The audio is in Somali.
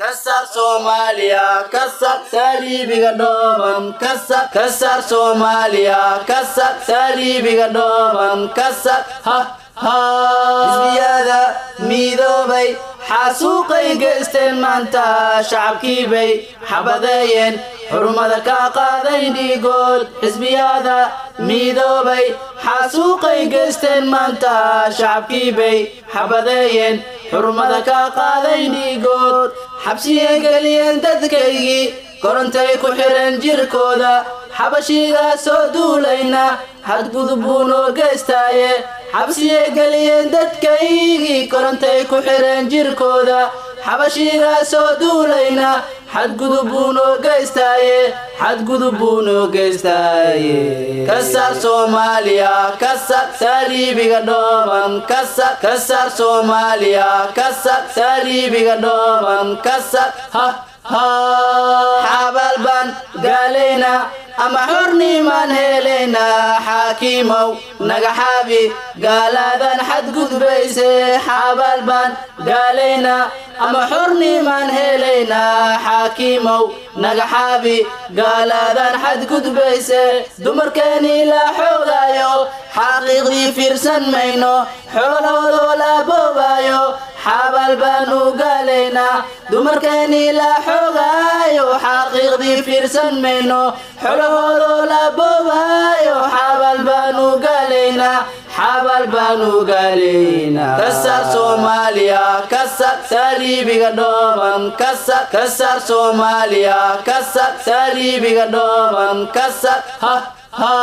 kasar soomaaliya kasar saliibiga dhooban kasar kasar soomaaliya kasar saliibiga dhooban kasar ha xabadeeyeen xurmada ka qaaday dhiigood. Xisbiyada midoobay xaasuuqay geysteen maanta shacabkiibay xabadeeyeen xurmada ka qaaday dhiigood xabsiyay geliyeen dadkaygii korontay ku xidheen jirkooda xabashigaa soo duulayna xadgudub buu noo geystaaye xabsiyay geliyeen dadkaygii korontay ku xidheen jirkooda xabashigaa soo duulayna xadgudub buu noo geystaaye xadgudub buu noo geystaaye. Kasar soomaaliya kasar saliibiga dhooban kasar kasar soomaaliya kasar saliibiga dhooban kasar ha ha xabalban gaalayna ama xornimaan helayna xaakiimow naga xaabi gaaladan xadgudbayse xabalban gaalayna ama xornimaan helayna xaakiimow naga xaabi gaaladan xadgudbayse dumarkeenii la xoogaayo xaqiiqdii fiirsan mayno xoolahoodoo la boobaayo xabal baanu gaalaynaa dumarkeenii la xoogaayo xaqiiqdii fiirsan mayno. Xolahoodoo la boobaayo xabal baanu gaalaynaa xabal baanu gaalaynaa kasar soomaaliya kasar saliibiga dhooban kasar kasar soomaaliya kasar saliibiga dhooban kasar ha ha